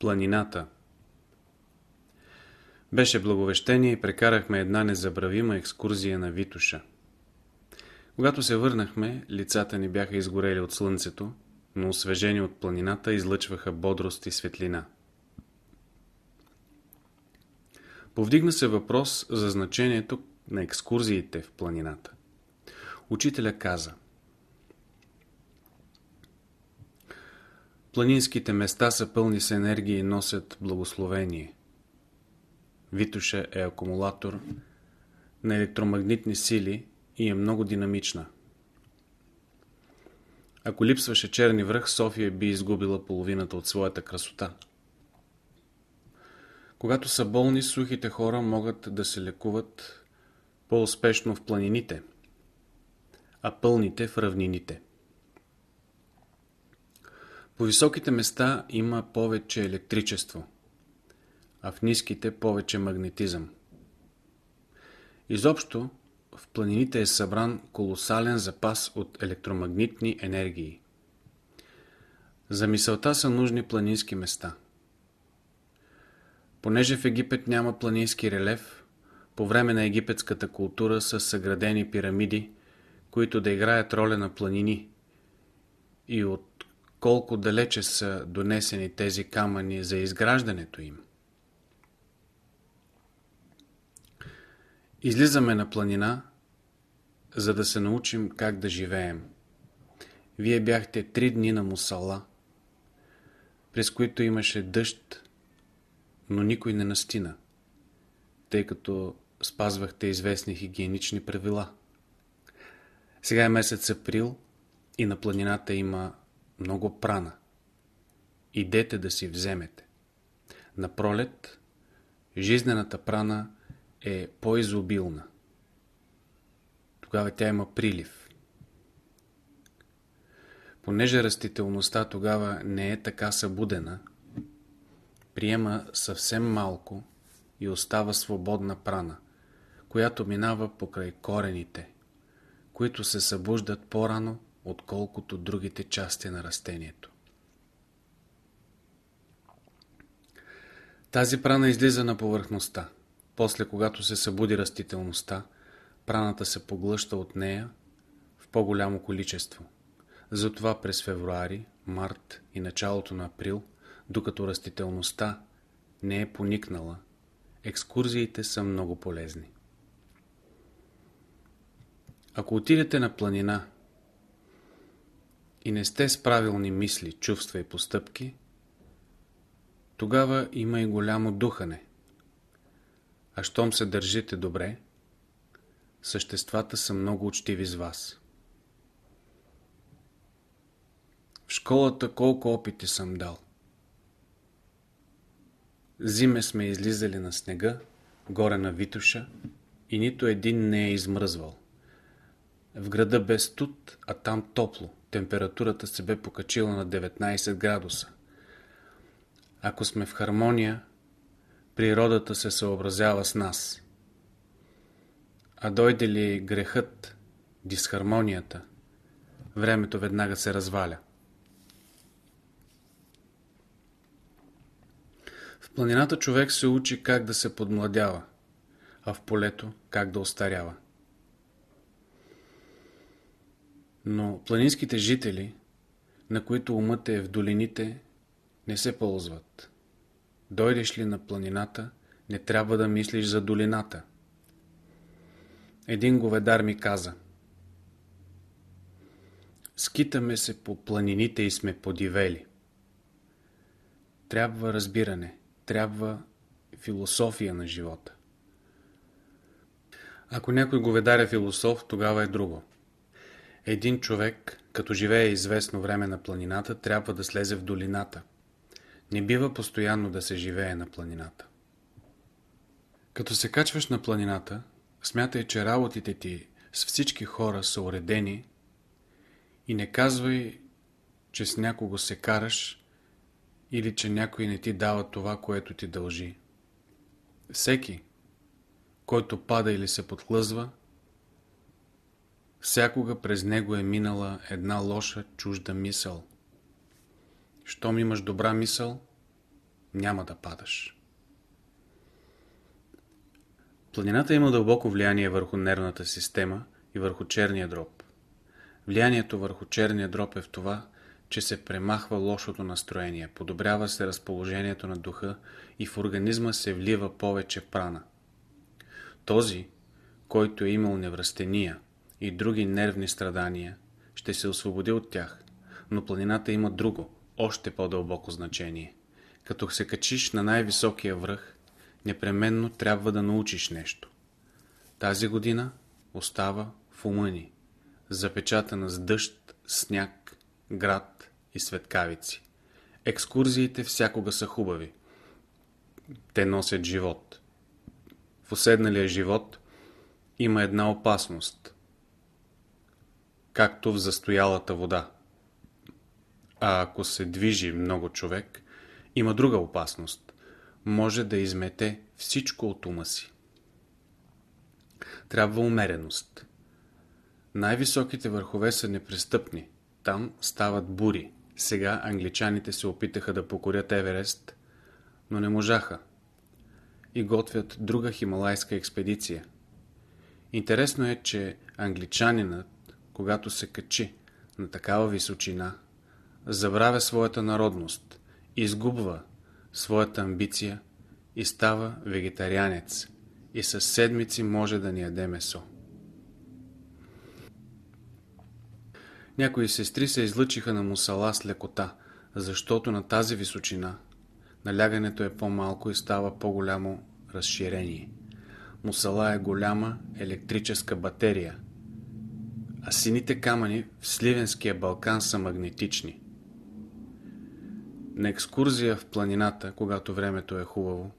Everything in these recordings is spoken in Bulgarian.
Планината Беше благовещение и прекарахме една незабравима екскурзия на Витуша. Когато се върнахме, лицата ни бяха изгорели от слънцето, но освежени от планината излъчваха бодрост и светлина. Повдигна се въпрос за значението на екскурзиите в планината. Учителя каза Планинските места са пълни с енергия и носят благословение. Витуша е акумулатор на електромагнитни сили и е много динамична. Ако липсваше черни връх, София би изгубила половината от своята красота. Когато са болни, сухите хора могат да се лекуват по-успешно в планините, а пълните в равнините. По високите места има повече електричество, а в ниските повече магнетизъм. Изобщо, в планините е събран колосален запас от електромагнитни енергии. За мисълта са нужни планински места. Понеже в Египет няма планински релеф, по време на египетската култура са съградени пирамиди, които да играят роля на планини и от колко далече са донесени тези камъни за изграждането им. Излизаме на планина, за да се научим как да живеем. Вие бяхте три дни на Мусала, през които имаше дъжд, но никой не настина, тъй като спазвахте известни хигиенични правила. Сега е месец април и на планината има много прана. Идете да си вземете. На пролет жизнената прана е по-изобилна. Тогава тя има прилив. Понеже растителността тогава не е така събудена, приема съвсем малко и остава свободна прана, която минава покрай корените, които се събуждат по-рано отколкото другите части на растението. Тази прана излиза на повърхността. После, когато се събуди растителността, праната се поглъща от нея в по-голямо количество. Затова през февруари, март и началото на април, докато растителността не е поникнала, екскурзиите са много полезни. Ако отидете на планина и не сте с правилни мисли, чувства и постъпки, тогава има и голямо духане. А щом се държите добре, съществата са много учтиви с вас. В школата колко опити съм дал. Зиме сме излизали на снега, горе на Витуша и нито един не е измръзвал. В града без студ, а там топло температурата се бе покачила на 19 градуса. Ако сме в хармония, природата се съобразява с нас. А дойде ли грехът, дисхармонията, времето веднага се разваля. В планината човек се учи как да се подмладява, а в полето как да остарява. Но планинските жители, на които умът е в долините, не се ползват. Дойдеш ли на планината, не трябва да мислиш за долината. Един говедар ми каза Скитаме се по планините и сме подивели. Трябва разбиране, трябва философия на живота. Ако някой говедар е философ, тогава е друго. Един човек, като живее известно време на планината, трябва да слезе в долината. Не бива постоянно да се живее на планината. Като се качваш на планината, смятай, че работите ти с всички хора са уредени и не казвай, че с някого се караш или че някой не ти дава това, което ти дължи. Всеки, който пада или се подхлъзва, Всякога през него е минала една лоша, чужда мисъл. Щом имаш добра мисъл, няма да падаш. Планината има дълбоко влияние върху нервната система и върху черния дроб. Влиянието върху черния дроб е в това, че се премахва лошото настроение, подобрява се разположението на духа и в организма се влива повече прана. Този, който е имал невръстения и други нервни страдания, ще се освободи от тях, но планината има друго, още по-дълбоко значение. Като се качиш на най-високия връх, непременно трябва да научиш нещо. Тази година остава в ума ни, запечатана с дъжд, сняг, град и светкавици. Екскурзиите всякога са хубави. Те носят живот. В уседналия живот има една опасност, както в застоялата вода. А ако се движи много човек, има друга опасност. Може да измете всичко от ума си. Трябва умереност. Най-високите върхове са непристъпни. Там стават бури. Сега англичаните се опитаха да покорят Еверест, но не можаха. И готвят друга хималайска експедиция. Интересно е, че англичанинът, когато се качи на такава височина, забравя своята народност, изгубва своята амбиция и става вегетарианец и със седмици може да ни яде месо. Някои сестри се излъчиха на мусала с лекота, защото на тази височина налягането е по-малко и става по-голямо разширение. Мусала е голяма електрическа батерия, а сините камъни в Сливенския Балкан са магнетични. На екскурзия в планината, когато времето е хубаво,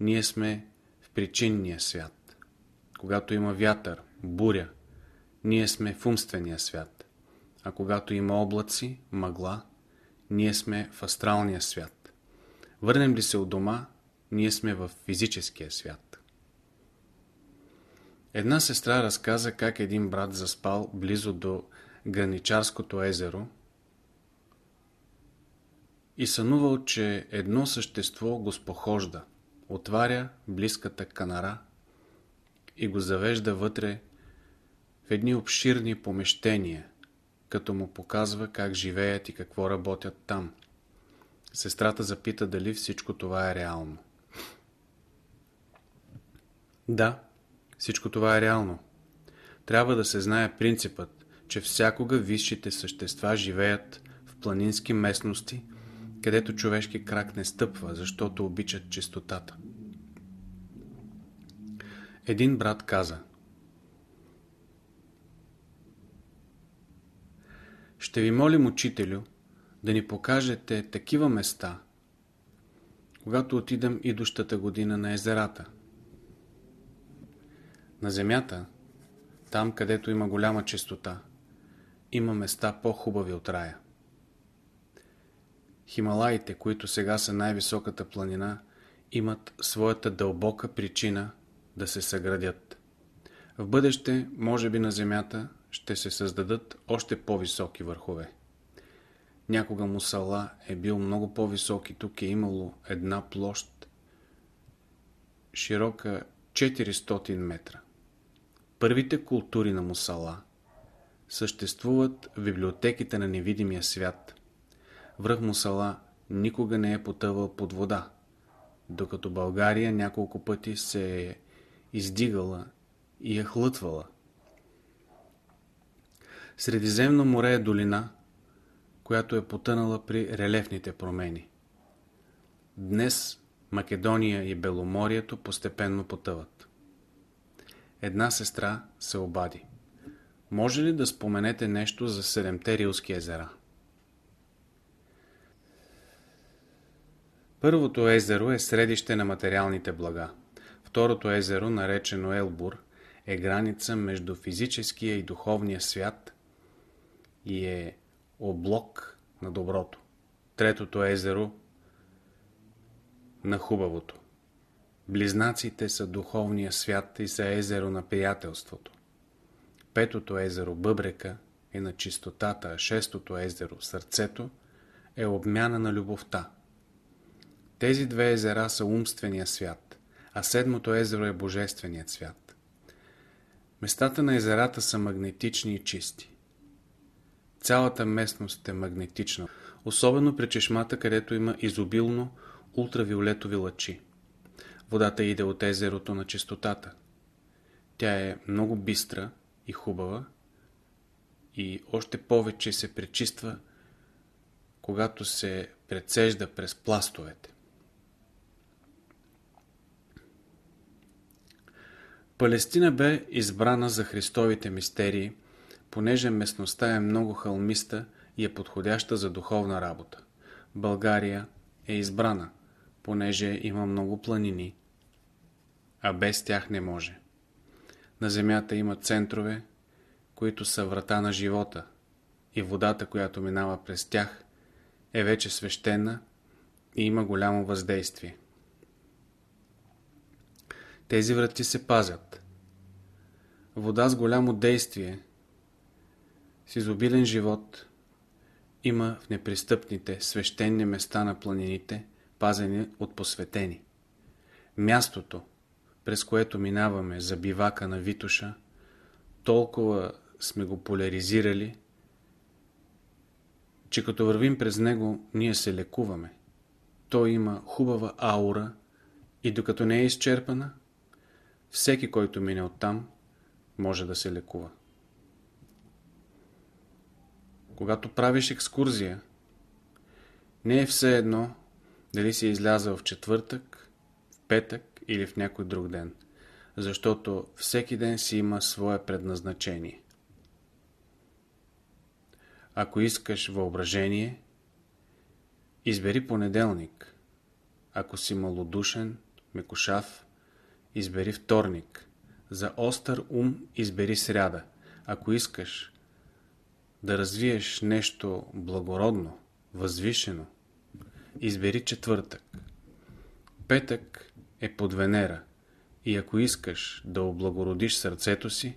ние сме в причинния свят. Когато има вятър, буря, ние сме в умствения свят. А когато има облаци, мъгла, ние сме в астралния свят. Върнем ли се от дома, ние сме в физическия свят. Една сестра разказа как един брат заспал близо до Граничарското езеро и сънувал, че едно същество го спохожда, отваря близката канара и го завежда вътре в едни обширни помещения, като му показва как живеят и какво работят там. Сестрата запита дали всичко това е реално. Да, всичко това е реално. Трябва да се знае принципът, че всякога висшите същества живеят в планински местности, където човешки крак не стъпва, защото обичат чистотата. Един брат каза Ще ви молим, учителю, да ни покажете такива места, когато отидем идущата година на езерата. На земята, там където има голяма чистота, има места по-хубави от рая. Хималаите, които сега са най-високата планина, имат своята дълбока причина да се съградят. В бъдеще, може би на Земята, ще се създадат още по-високи върхове. Някога Мусала е бил много по-висок и тук е имало една площ широка 400 метра. Първите култури на Мусала съществуват в библиотеките на невидимия свят. Връх Мусала никога не е потъвал под вода, докато България няколко пъти се е издигала и е хлътвала. Средиземно море е долина, която е потънала при релефните промени. Днес Македония и Беломорието постепенно потъват. Една сестра се обади. Може ли да споменете нещо за Седемте Рилски езера? Първото езеро е средище на материалните блага. Второто езеро, наречено Елбур, е граница между физическия и духовния свят и е облок на доброто. Третото езеро на хубавото. Близнаците са духовния свят и са езеро на приятелството. Петото езеро Бъбрека е на чистотата, а шестото езеро Сърцето е обмяна на любовта. Тези две езера са умствения свят, а седмото езеро е божественият свят. Местата на езерата са магнетични и чисти. Цялата местност е магнетична, особено при чешмата, където има изобилно ултравиолетови лъчи. Водата иде от езерото на чистотата. Тя е много бистра и хубава и още повече се пречиства, когато се прецежда през пластовете. Палестина бе избрана за Христовите мистерии, понеже местността е много хълмиста и е подходяща за духовна работа. България е избрана, понеже има много планини, а без тях не може. На земята има центрове, които са врата на живота и водата, която минава през тях, е вече свещена и има голямо въздействие. Тези врати се пазят. Вода с голямо действие, с изобилен живот, има в непристъпните, свещени места на планините, пазени от посветени. Мястото, през което минаваме за бивака на Витуша, толкова сме го поляризирали, че като вървим през него, ние се лекуваме. Той има хубава аура и докато не е изчерпана, всеки, който мине оттам, може да се лекува. Когато правиш екскурзия, не е все едно дали си излязъл в четвъртък, в петък или в някой друг ден, защото всеки ден си има свое предназначение. Ако искаш въображение, избери понеделник. Ако си малодушен, мекошав, избери вторник. За остър ум избери сряда. Ако искаш да развиеш нещо благородно, възвишено, избери четвъртък. Петък е под Венера и ако искаш да облагородиш сърцето си,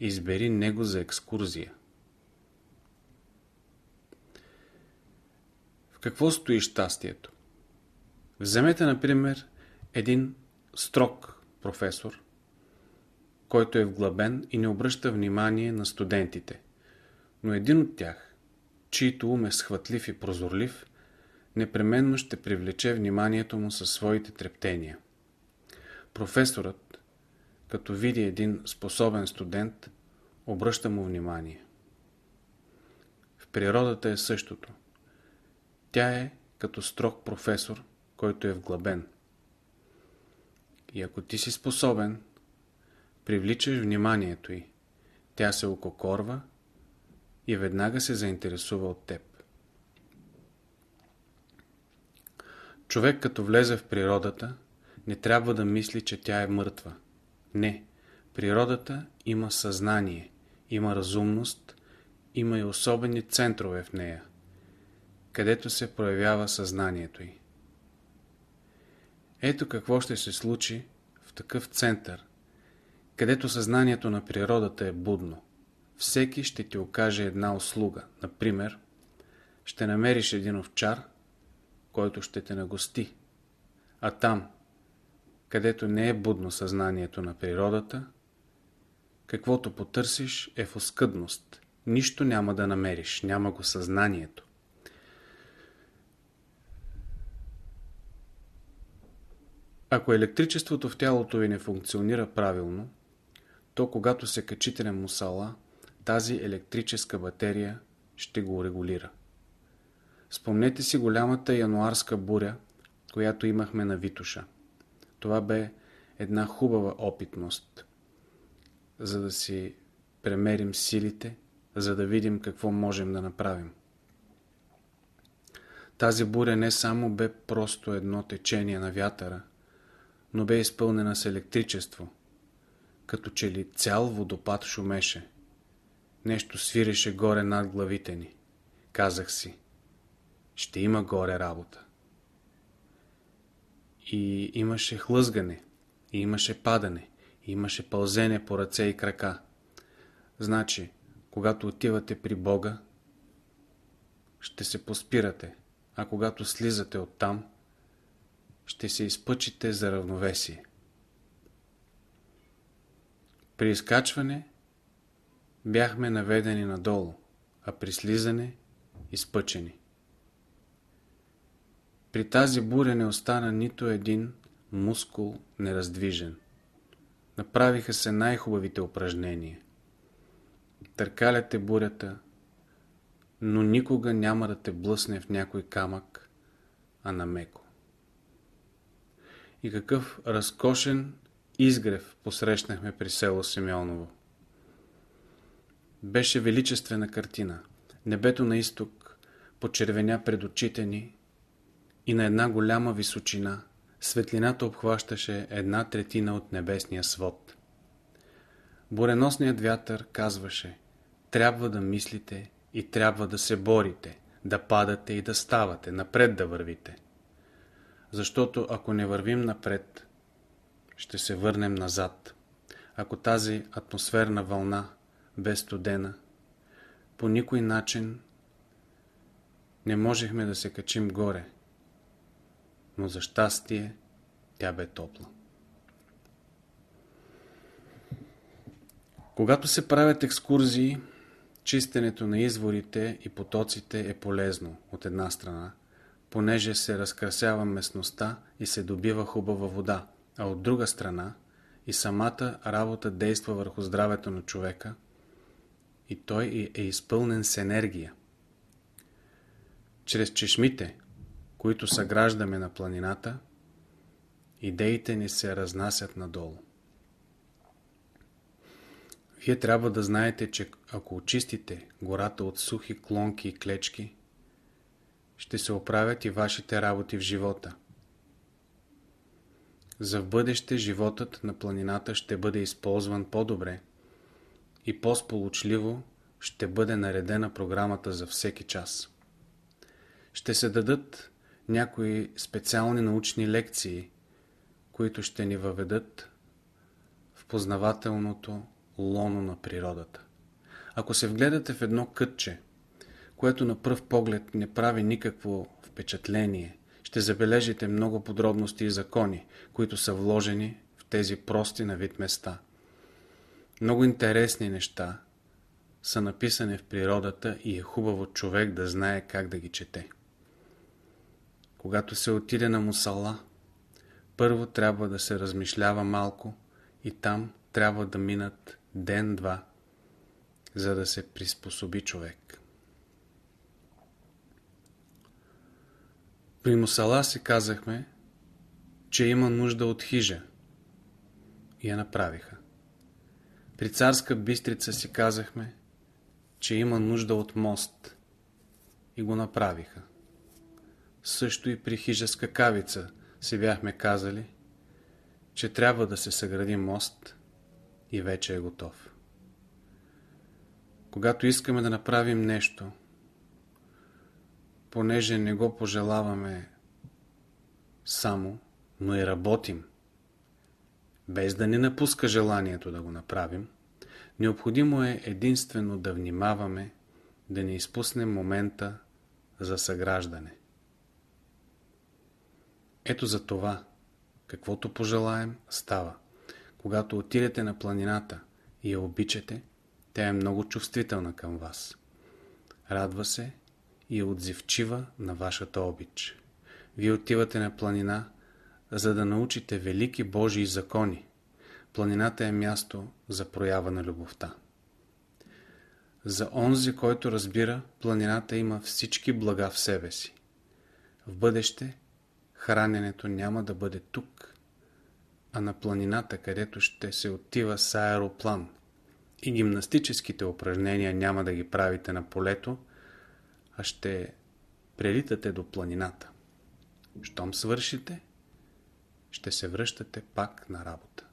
избери него за екскурзия. В какво стои щастието? Вземете, например, един строг професор, който е вглъбен и не обръща внимание на студентите. Но един от тях, чийто ум е схватлив и прозорлив, непременно ще привлече вниманието му със своите трептения. Професорът, като види един способен студент, обръща му внимание. В природата е същото. Тя е като строг професор, който е вглъбен. И ако ти си способен, привличаш вниманието й. Тя се ококорва и веднага се заинтересува от теб. Човек като влезе в природата, не трябва да мисли, че тя е мъртва. Не. Природата има съзнание, има разумност, има и особени центрове в нея, където се проявява съзнанието й. Ето какво ще се случи в такъв център, където съзнанието на природата е будно. Всеки ще ти окаже една услуга. Например, ще намериш един овчар, който ще те нагости. А там, където не е будно съзнанието на природата, каквото потърсиш е в оскъдност. Нищо няма да намериш, няма го съзнанието. Ако електричеството в тялото ви не функционира правилно, то когато се качите на мусала, тази електрическа батерия ще го регулира. Спомнете си голямата януарска буря, която имахме на Витуша. Това бе една хубава опитност, за да си премерим силите, за да видим какво можем да направим. Тази буря не само бе просто едно течение на вятъра, но бе изпълнена с електричество, като че ли цял водопад шумеше. Нещо свиреше горе над главите ни. Казах си, ще има горе работа. И имаше хлъзгане, и имаше падане, и имаше пълзене по ръце и крака. Значи, когато отивате при Бога, ще се поспирате, а когато слизате оттам, ще се изпъчите за равновесие. При изкачване бяхме наведени надолу, а при слизане изпъчени. При тази буря не остана нито един мускул нераздвижен. Направиха се най-хубавите упражнения. Търкаляте бурята, но никога няма да те блъсне в някой камък, а на меко. И какъв разкошен изгрев посрещнахме при село Симеоново. Беше величествена картина. Небето на изток почервеня пред очите ни и на една голяма височина светлината обхващаше една третина от небесния свод. Буреносният вятър казваше трябва да мислите и трябва да се борите, да падате и да ставате, напред да вървите. Защото ако не вървим напред, ще се върнем назад. Ако тази атмосферна вълна бе студена, по никой начин не можехме да се качим горе, но за щастие тя бе топла. Когато се правят екскурзии, чистенето на изворите и потоците е полезно от една страна, понеже се разкрасява местността и се добива хубава вода, а от друга страна и самата работа действа върху здравето на човека и той е изпълнен с енергия. Чрез чешмите, които съграждаме на планината, идеите ни се разнасят надолу. Вие трябва да знаете, че ако очистите гората от сухи клонки и клечки, ще се оправят и вашите работи в живота. За в бъдеще животът на планината ще бъде използван по-добре и по-сполучливо ще бъде наредена програмата за всеки час. Ще се дадат някои специални научни лекции, които ще ни въведат в познавателното лоно на природата. Ако се вгледате в едно кътче, което на пръв поглед не прави никакво впечатление, ще забележите много подробности и закони, които са вложени в тези прости на вид места. Много интересни неща са написани в природата и е хубаво човек да знае как да ги чете. Когато се отиде на мусала, първо трябва да се размишлява малко и там трябва да минат ден-два, за да се приспособи човек. При Мусала си казахме, че има нужда от хижа я направиха. При царска бистрица си казахме, че има нужда от мост и го направиха. Също и при хижа скакавица си бяхме казали, че трябва да се съгради мост и вече е готов. Когато искаме да направим нещо, понеже не го пожелаваме само, но и работим, без да ни напуска желанието да го направим, необходимо е единствено да внимаваме да не изпуснем момента за съграждане. Ето за това, каквото пожелаем, става. Когато отидете на планината и я обичате, тя е много чувствителна към вас. Радва се и е отзивчива на вашата обич. Вие отивате на планина, за да научите велики Божии закони. Планината е място за проява на любовта. За онзи, който разбира, планината има всички блага в себе си. В бъдеще храненето няма да бъде тук, а на планината, където ще се отива с аероплан. И гимнастическите упражнения няма да ги правите на полето, а ще прелитате до планината. Щом свършите, ще се връщате пак на работа.